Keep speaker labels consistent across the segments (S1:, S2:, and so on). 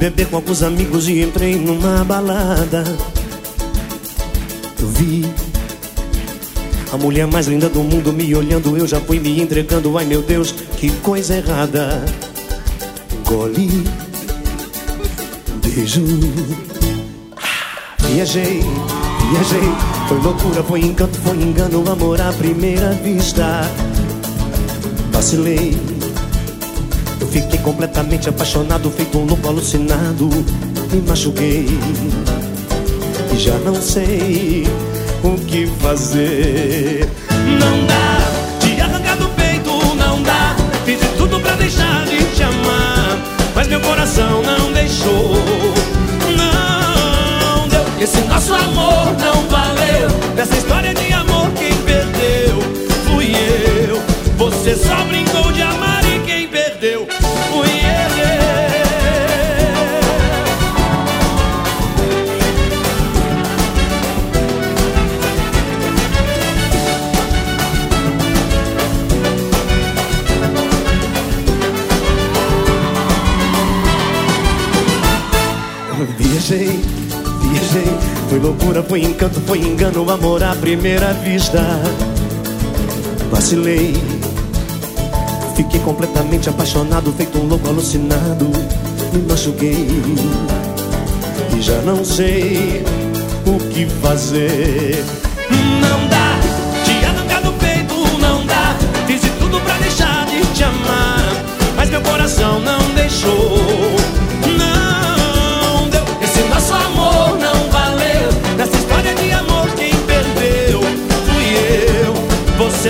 S1: beber com alguns amigos e entrei numa balada. Eu vi a mulher mais linda do mundo me olhando, eu já fui me entregando. Ai meu Deus, que coisa errada. Gole, beijo. Viajei, viajei. Foi loucura, foi encanto, foi engano, amor à primeira vista. Vacilei. Fiquei completamente apaixonado, feito um louco alucinado. Me machuquei. E já não sei o que fazer.
S2: Não dá de arrancar do peito, não dá. Fiz de tudo pra deixar de te amar, mas meu coração não deixou. Não deu. Esse nosso amor não
S1: Viajei, viajei. Foi loucura, foi encanto, foi engano, amor à primeira vista. Vacilei. Fiquei completamente apaixonado, feito um louco alucinado. Me machuquei. E já não sei o que fazer.
S2: Não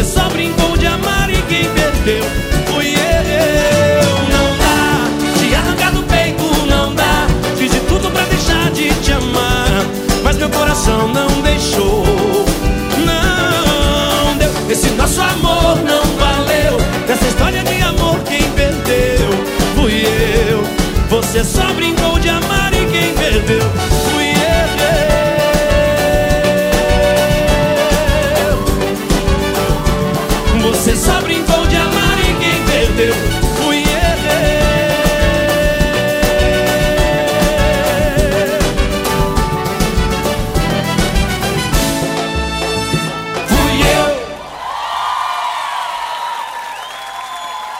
S2: Você só brincou de amar e quem perdeu fui eu. Não dá, te arrancar do peito não dá. Fiz de tudo pra deixar de te amar, mas meu coração não deixou. Não deu, esse nosso amor não valeu. Nessa história de amor quem perdeu fui eu. Você só brincou